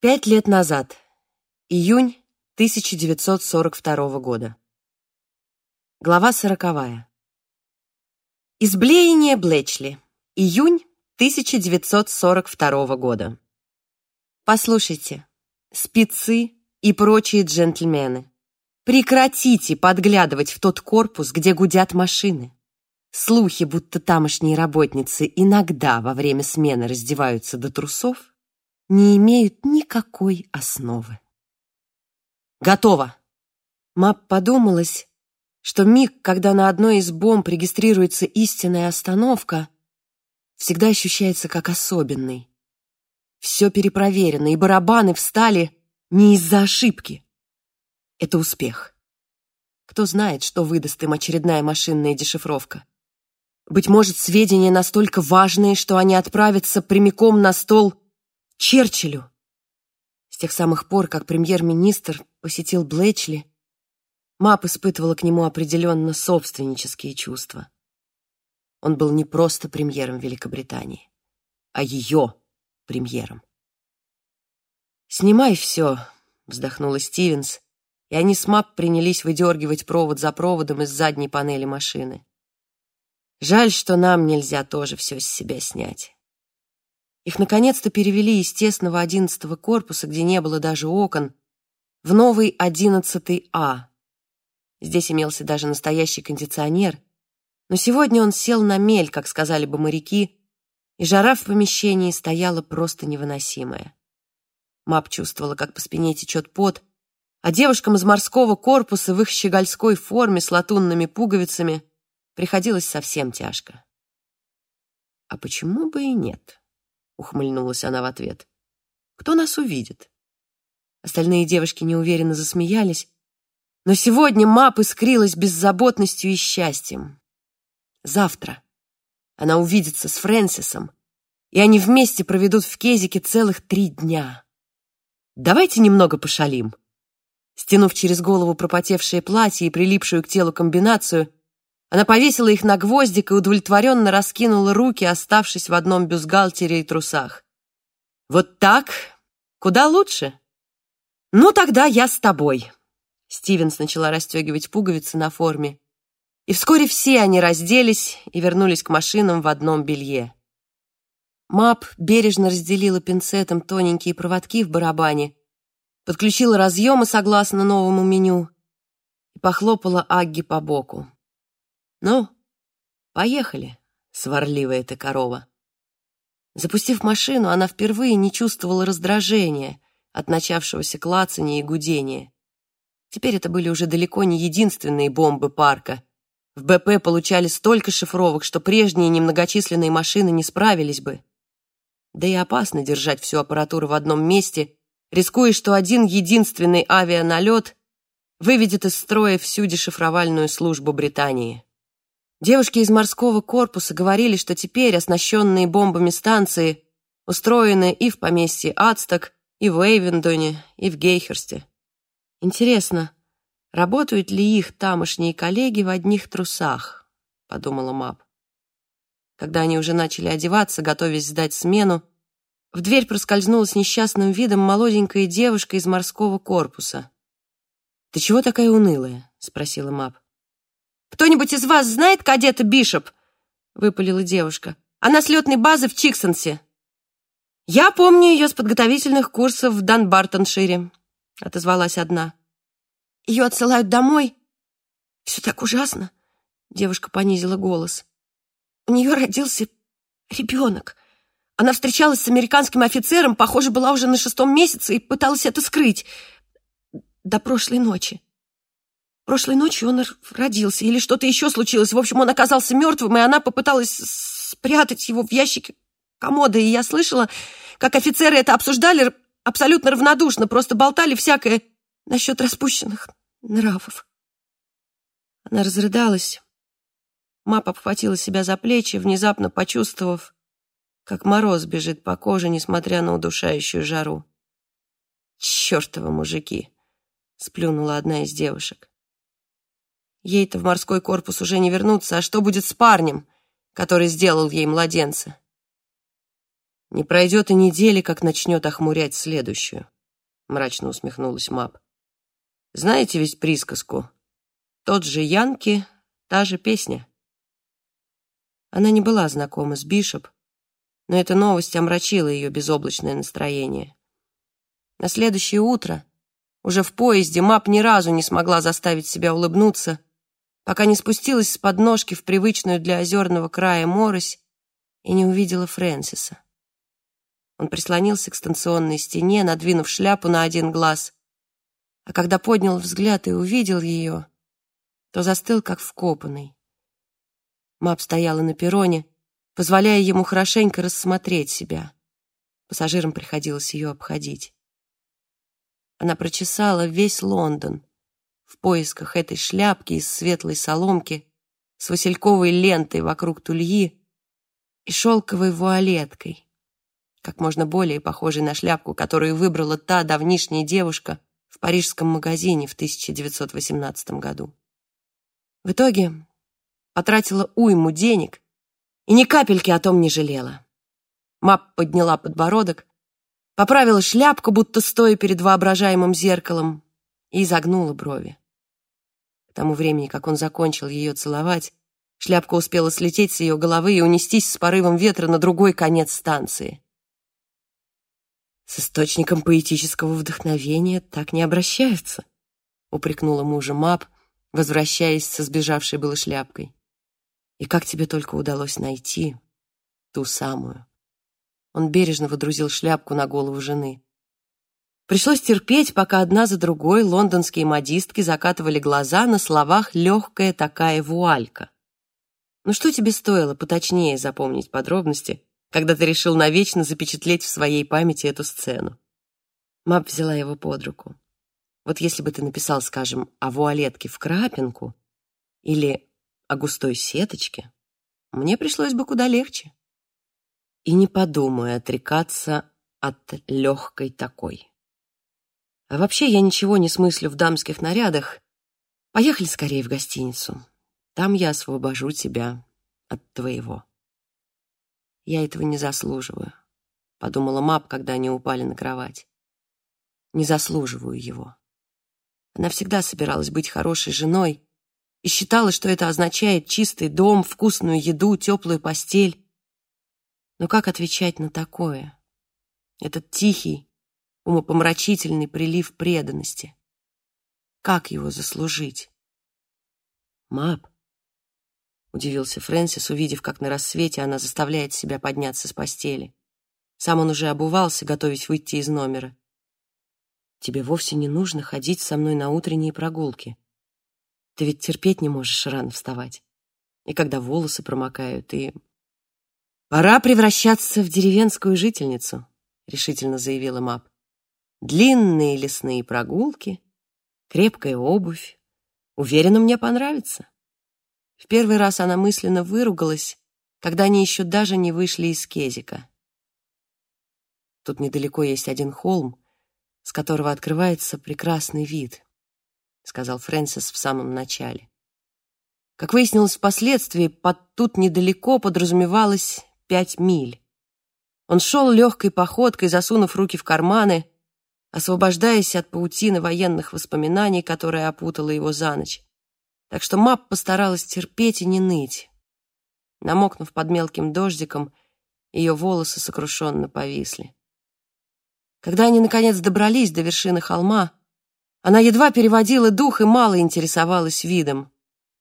Пять лет назад. Июнь 1942 года. Глава сороковая. Изблеяние Блэчли. Июнь 1942 года. Послушайте, спецы и прочие джентльмены, прекратите подглядывать в тот корпус, где гудят машины. Слухи, будто тамошние работницы иногда во время смены раздеваются до трусов, не имеют никакой основы. Готово. Мап подумалась, что миг, когда на одной из бомб регистрируется истинная остановка, всегда ощущается как особенный. Все перепроверено, и барабаны встали не из-за ошибки. Это успех. Кто знает, что выдаст им очередная машинная дешифровка. Быть может, сведения настолько важные, что они отправятся прямиком на стол Черчиллю. С тех самых пор, как премьер-министр посетил Блэчли, Мап испытывала к нему определенно собственнические чувства. Он был не просто премьером Великобритании, а ее премьером. «Снимай все», — вздохнула Стивенс, и они с Мап принялись выдергивать провод за проводом из задней панели машины. Жаль, что нам нельзя тоже все с себя снять. Их наконец-то перевели из тесного одиннадцатого корпуса, где не было даже окон, в новый одиннадцатый А. Здесь имелся даже настоящий кондиционер, но сегодня он сел на мель, как сказали бы моряки, и жара в помещении стояла просто невыносимая. Мап чувствовала, как по спине течет пот, а девушкам из морского корпуса в их щегольской форме с латунными пуговицами приходилось совсем тяжко. А почему бы и нет? Ухмыльнулась она в ответ. Кто нас увидит? Остальные девушки неуверенно засмеялись, но сегодня Мап искрилась беззаботностью и счастьем. Завтра она увидится с Фрэнсисом, и они вместе проведут в Кезике целых три дня. Давайте немного пошалим. Стянув через голову пропотевшее платье и прилипшую к телу комбинацию, она повесила их на гвоздик и удовлетворенно раскинула руки, оставшись в одном бюстгальтере и трусах. «Вот так? Куда лучше?» «Ну, тогда я с тобой». Стивенс начала расстегивать пуговицы на форме. И вскоре все они разделись и вернулись к машинам в одном белье. Мап бережно разделила пинцетом тоненькие проводки в барабане, подключила разъемы согласно новому меню и похлопала Агги по боку. «Ну, поехали, сварливая ты корова». Запустив машину, она впервые не чувствовала раздражения от начавшегося клацания и гудения. Теперь это были уже далеко не единственные бомбы парка. В БП получали столько шифровок, что прежние немногочисленные машины не справились бы. Да и опасно держать всю аппаратуру в одном месте, рискуя, что один единственный авианалет выведет из строя всю дешифровальную службу Британии. Девушки из морского корпуса говорили, что теперь оснащенные бомбами станции устроены и в поместье Ацток, и в Эйвендоне, и в Гейхерсте. Интересно, работают ли их тамошние коллеги в одних трусах, подумала Мап. Когда они уже начали одеваться, готовясь сдать смену, в дверь проскользнула с несчастным видом молоденькая девушка из морского корпуса. «Ты чего такая унылая?» — спросила Мап. «Кто-нибудь из вас знает кадета Бишоп?» — выпалила девушка. «Она с летной базы в Чиксонсе». «Я помню ее с подготовительных курсов в Данбартоншире», — отозвалась одна. «Ее отсылают домой. Все так ужасно», — девушка понизила голос. «У нее родился ребенок. Она встречалась с американским офицером, похоже, была уже на шестом месяце и пыталась это скрыть. До прошлой ночи. Прошлой ночью он родился, или что-то еще случилось. В общем, он оказался мертвым, и она попыталась спрятать его в ящике комода. И я слышала, как офицеры это обсуждали абсолютно равнодушно, просто болтали всякое насчет распущенных нравов. Она разрыдалась. Мапа обхватила себя за плечи, внезапно почувствовав, как мороз бежит по коже, несмотря на удушающую жару. «Чёртовы мужики!» — сплюнула одна из девушек. Ей-то в морской корпус уже не вернуться, а что будет с парнем, который сделал ей младенца? Не пройдет и недели, как начнет охмурять следующую, мрачно усмехнулась Мап. Знаете ведь присказку? Тот же Янки, та же песня. Она не была знакома с Бишоп, но эта новость омрачила ее безоблачное настроение. На следующее утро, уже в поезде, Мап ни разу не смогла заставить себя улыбнуться, пока не спустилась с подножки в привычную для озерного края морось и не увидела Фрэнсиса. Он прислонился к станционной стене, надвинув шляпу на один глаз, а когда поднял взгляд и увидел ее, то застыл, как вкопанный. Мап стояла на перроне, позволяя ему хорошенько рассмотреть себя. Пассажирам приходилось ее обходить. Она прочесала весь Лондон в поисках этой шляпки из светлой соломки с васильковой лентой вокруг тульи и шелковой вуалеткой, как можно более похожей на шляпку, которую выбрала та давнишняя девушка в парижском магазине в 1918 году. В итоге потратила уйму денег и ни капельки о том не жалела. Мап подняла подбородок, поправила шляпку, будто стоя перед воображаемым зеркалом, и изогнула брови. К тому времени, как он закончил ее целовать, шляпка успела слететь с ее головы и унестись с порывом ветра на другой конец станции. «С источником поэтического вдохновения так не обращаются», — упрекнула мужа Мап, возвращаясь со сбежавшей было шляпкой. «И как тебе только удалось найти ту самую?» Он бережно водрузил шляпку на голову жены. Пришлось терпеть, пока одна за другой лондонские модистки закатывали глаза на словах «легкая такая вуалька». Ну что тебе стоило поточнее запомнить подробности, когда ты решил навечно запечатлеть в своей памяти эту сцену? Мап взяла его под руку. Вот если бы ты написал, скажем, о вуалетке в крапинку или о густой сеточке, мне пришлось бы куда легче. И не подумай отрекаться от легкой такой. А вообще я ничего не смыслю в дамских нарядах. Поехали скорее в гостиницу. Там я освобожу тебя от твоего. Я этого не заслуживаю, подумала Мап, когда они упали на кровать. Не заслуживаю его. Она всегда собиралась быть хорошей женой и считала, что это означает чистый дом, вкусную еду, теплую постель. Но как отвечать на такое? Этот тихий, умопомрачительный прилив преданности. Как его заслужить? Мап, удивился Фрэнсис, увидев, как на рассвете она заставляет себя подняться с постели. Сам он уже обувался, готовясь выйти из номера. Тебе вовсе не нужно ходить со мной на утренние прогулки. Ты ведь терпеть не можешь рано вставать. И когда волосы промокают, и... «Пора превращаться в деревенскую жительницу», — решительно заявила Мап. «Длинные лесные прогулки, крепкая обувь. Уверена, мне понравится». В первый раз она мысленно выругалась, когда они еще даже не вышли из Кезика. Тут недалеко есть один холм, с которого открывается прекрасный вид, сказал Фрэнсис в самом начале. Как выяснилось впоследствии, под тут недалеко подразумевалось пять миль. Он шел легкой походкой, засунув руки в карманы, освобождаясь от паутины военных воспоминаний, которая опутала его за ночь. Так что Мап постаралась терпеть и не ныть. Намокнув под мелким дождиком, ее волосы сокрушенно повисли. Когда они, наконец, добрались до вершины холма, она едва переводила дух и мало интересовалась видом.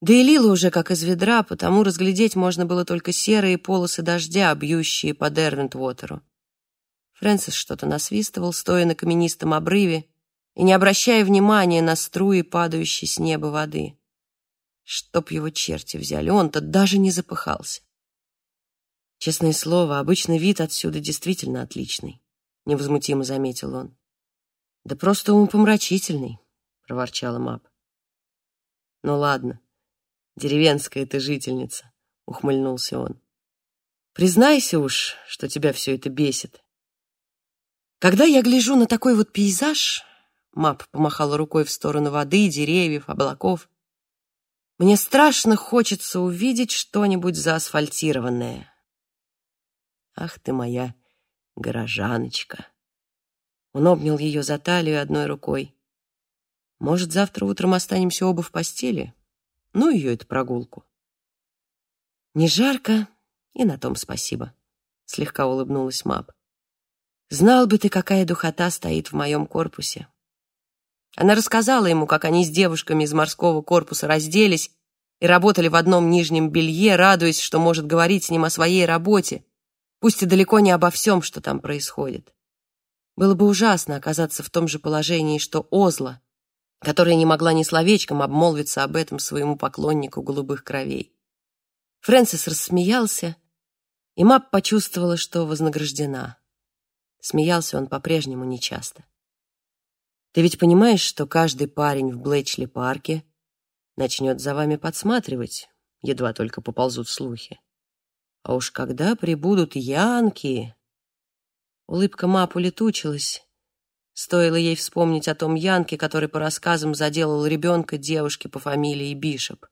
Да и лила уже как из ведра, потому разглядеть можно было только серые полосы дождя, бьющие по Дервентвотеру. Фрэнсис что-то насвистывал, стоя на каменистом обрыве и не обращая внимания на струи, падающие с неба воды. Чтоб его черти взяли, он-то даже не запыхался. Честное слово, обычный вид отсюда действительно отличный, невозмутимо заметил он. Да просто умопомрачительный, проворчала Мап. Ну ладно, деревенская ты жительница, ухмыльнулся он. Признайся уж, что тебя все это бесит. Когда я гляжу на такой вот пейзаж, Мап помахала рукой в сторону воды, деревьев, облаков, мне страшно хочется увидеть что-нибудь заасфальтированное. Ах ты моя Горожаночка. Он обнял ее за талию одной рукой. Может, завтра утром останемся оба в постели? Ну, ее эту прогулку. Не жарко, и на том спасибо. Слегка улыбнулась Мап. Знал бы ты, какая духота стоит в моем корпусе. Она рассказала ему, как они с девушками из морского корпуса разделись и работали в одном нижнем белье, радуясь, что может говорить с ним о своей работе, пусть и далеко не обо всем, что там происходит. Было бы ужасно оказаться в том же положении, что Озла, которая не могла ни словечком обмолвиться об этом своему поклоннику голубых кровей. Фрэнсис рассмеялся, и Мап почувствовала, что вознаграждена. Смеялся он по-прежнему нечасто. Ты ведь понимаешь, что каждый парень в Блэчли-парке начнет за вами подсматривать, едва только поползут слухи. А уж когда прибудут янки... Улыбка Мап улетучилась. Стоило ей вспомнить о том янке, который по рассказам заделал ребенка девушки по фамилии Бишоп.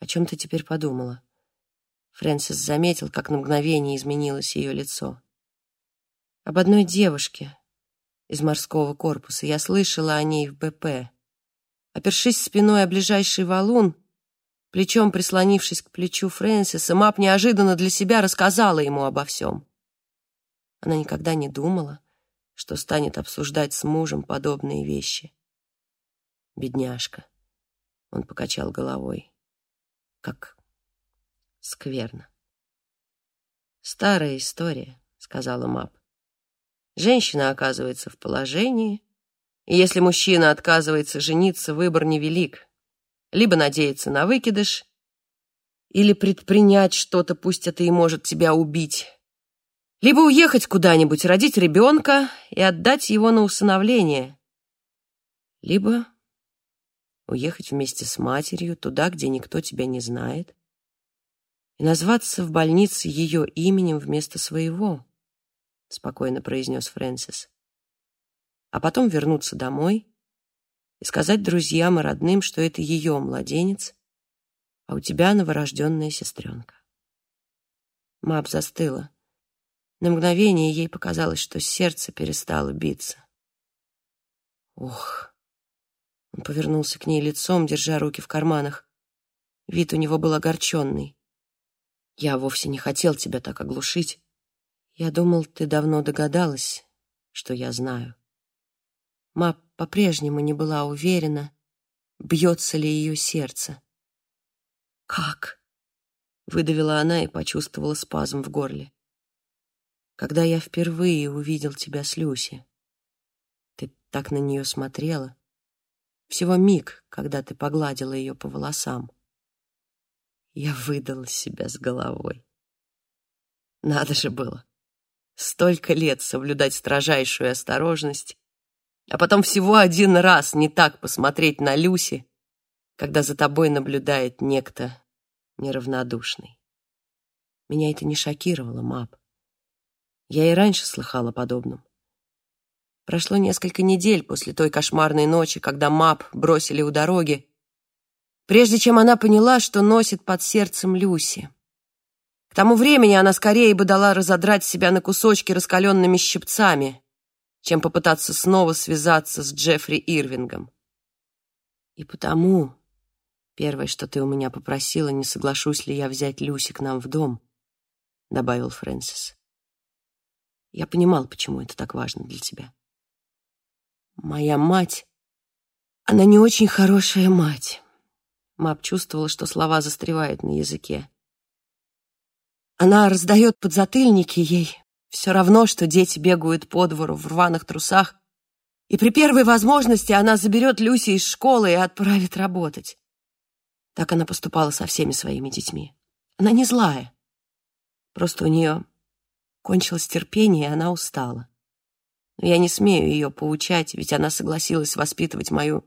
О чем ты теперь подумала? Фрэнсис заметил, как на мгновение изменилось ее лицо. Об одной девушке из морского корпуса. Я слышала о ней в БП. Опершись спиной о ближайший валун, плечом прислонившись к плечу Фрэнсиса, Мап неожиданно для себя рассказала ему обо всем. Она никогда не думала, что станет обсуждать с мужем подобные вещи. Бедняжка. Он покачал головой. Как скверно. Старая история, сказала Мап. Женщина оказывается в положении, и если мужчина отказывается жениться, выбор невелик. Либо надеяться на выкидыш, или предпринять что-то, пусть это и может тебя убить, либо уехать куда-нибудь, родить ребенка и отдать его на усыновление. Либо уехать вместе с матерью туда, где никто тебя не знает, и назваться в больнице ее именем вместо своего, — спокойно произнес Фрэнсис. А потом вернуться домой и сказать друзьям и родным, что это ее младенец, а у тебя новорожденная сестренка. Мап застыла. На мгновение ей показалось, что сердце перестало биться. Ох! Он повернулся к ней лицом, держа руки в карманах. Вид у него был огорченный. Я вовсе не хотел тебя так оглушить. Я думал, ты давно догадалась, что я знаю. Ма по-прежнему не была уверена, бьется ли ее сердце. «Как?» — выдавила она и почувствовала спазм в горле когда я впервые увидел тебя с Люси. Ты так на нее смотрела. Всего миг, когда ты погладила ее по волосам. Я выдала себя с головой. Надо же было. Столько лет соблюдать строжайшую осторожность, а потом всего один раз не так посмотреть на Люси, когда за тобой наблюдает некто неравнодушный. Меня это не шокировало, Мап. Я и раньше слыхала о подобном. Прошло несколько недель после той кошмарной ночи, когда Мап бросили у дороги, прежде чем она поняла, что носит под сердцем Люси. Тому времени она скорее бы дала разодрать себя на кусочки раскаленными щипцами, чем попытаться снова связаться с Джеффри Ирвингом. И потому, первое, что ты у меня попросила, не соглашусь ли я взять Люси к нам в дом, добавил Фрэнсис. Я понимал, почему это так важно для тебя. Моя мать... Она не очень хорошая мать. Мап чувствовала, что слова застревают на языке. Она раздает подзатыльники ей. Все равно, что дети бегают по двору в рваных трусах, и при первой возможности она заберет Люси из школы и отправит работать. Так она поступала со всеми своими детьми. Она не злая. Просто у нее Кончилось терпение, и она устала. Но я не смею ее поучать, ведь она согласилась воспитывать мою...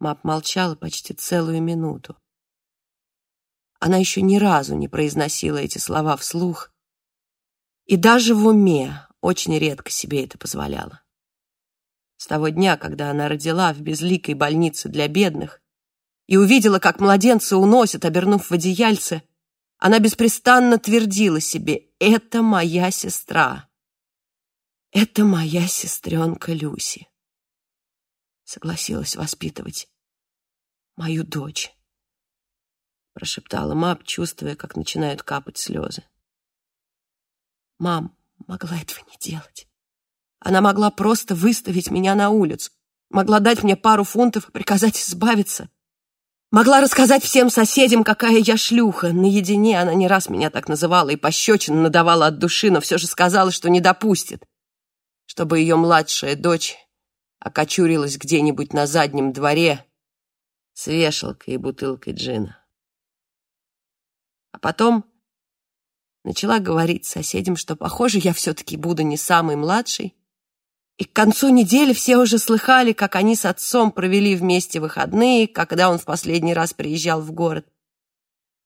Мап молчала почти целую минуту. Она еще ни разу не произносила эти слова вслух, и даже в уме очень редко себе это позволяла. С того дня, когда она родила в безликой больнице для бедных и увидела, как младенца уносят, обернув в одеяльце, Она беспрестанно твердила себе «Это моя сестра». «Это моя сестренка Люси». Согласилась воспитывать мою дочь, прошептала Мап, чувствуя, как начинают капать слезы. Мам могла этого не делать. Она могла просто выставить меня на улицу, могла дать мне пару фунтов и приказать избавиться. Могла рассказать всем соседям, какая я шлюха. Наедине она не раз меня так называла и пощечин надавала от души, но все же сказала, что не допустит, чтобы ее младшая дочь окочурилась где-нибудь на заднем дворе с вешалкой и бутылкой джина. А потом начала говорить соседям, что, похоже, я все-таки буду не самый младший, и к концу недели все уже слыхали, как они с отцом провели вместе выходные, когда он в последний раз приезжал в город.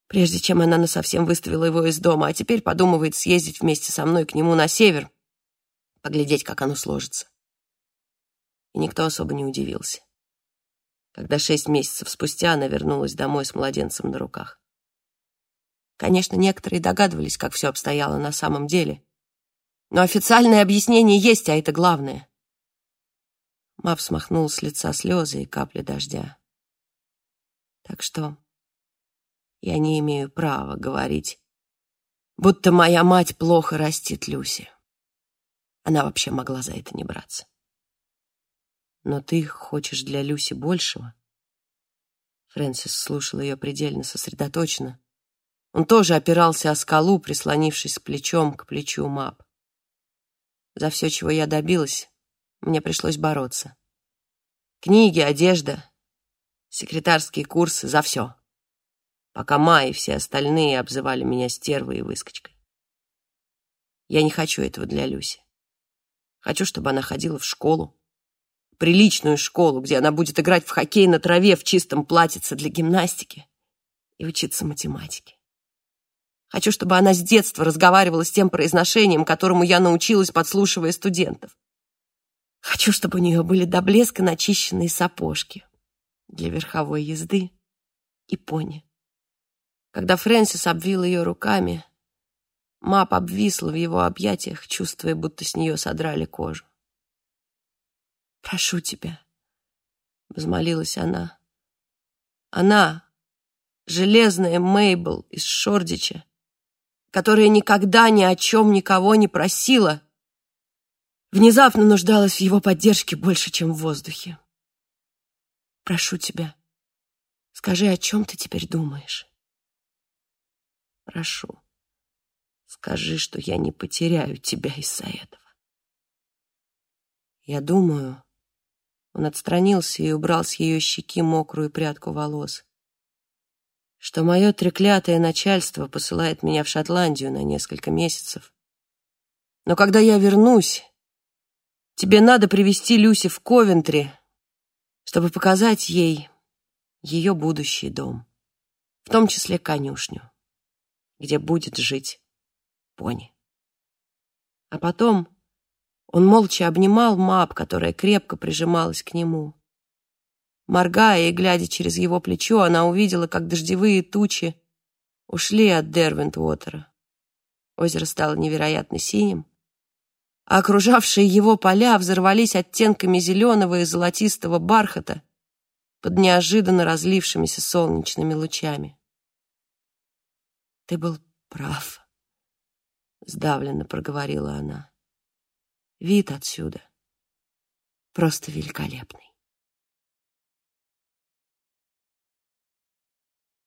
Прежде чем она насовсем выставила его из дома, а теперь подумывает съездить вместе со мной к нему на север, поглядеть, как оно сложится. И никто особо не удивился, когда шесть месяцев спустя она вернулась домой с младенцем на руках. Конечно, некоторые догадывались, как все обстояло на самом деле, но официальное объяснение есть, а это главное. Мап смахнул с лица слезы и капли дождя. Так что я не имею права говорить, будто моя мать плохо растит Люси. Она вообще могла за это не браться. Но ты хочешь для Люси большего? Фрэнсис слушал ее предельно сосредоточенно. Он тоже опирался о скалу, прислонившись плечом к плечу Мап. За все, чего я добилась, мне пришлось бороться. Книги, одежда, секретарские курсы, за все. Пока Ма и все остальные обзывали меня стервой и выскочкой. Я не хочу этого для Люси. Хочу, чтобы она ходила в школу, приличную школу, где она будет играть в хоккей на траве в чистом платьице для гимнастики и учиться математике. Хочу, чтобы она с детства разговаривала с тем произношением, которому я научилась, подслушивая студентов. Хочу, чтобы у нее были до блеска начищенные сапожки для верховой езды и пони. Когда Фрэнсис обвил ее руками, Мап обвисла в его объятиях, чувствуя, будто с нее содрали кожу. «Прошу тебя», — взмолилась она. Она, железная Мейбл из Шордича, которая никогда ни о чем никого не просила, внезапно нуждалась в его поддержке больше, чем в воздухе. Прошу тебя, скажи, о чем ты теперь думаешь? Прошу, скажи, что я не потеряю тебя из-за этого. Я думаю, он отстранился и убрал с ее щеки мокрую прядку волос что мое треклятое начальство посылает меня в Шотландию на несколько месяцев. Но когда я вернусь, тебе надо привести Люси в Ковентри, чтобы показать ей ее будущий дом, в том числе конюшню, где будет жить пони. А потом он молча обнимал Мап, которая крепко прижималась к нему. Моргая и глядя через его плечо, она увидела, как дождевые тучи ушли от Дервент-Уотера. Озеро стало невероятно синим, а окружавшие его поля взорвались оттенками зеленого и золотистого бархата под неожиданно разлившимися солнечными лучами. «Ты был прав», — сдавленно проговорила она. «Вид отсюда просто великолепный».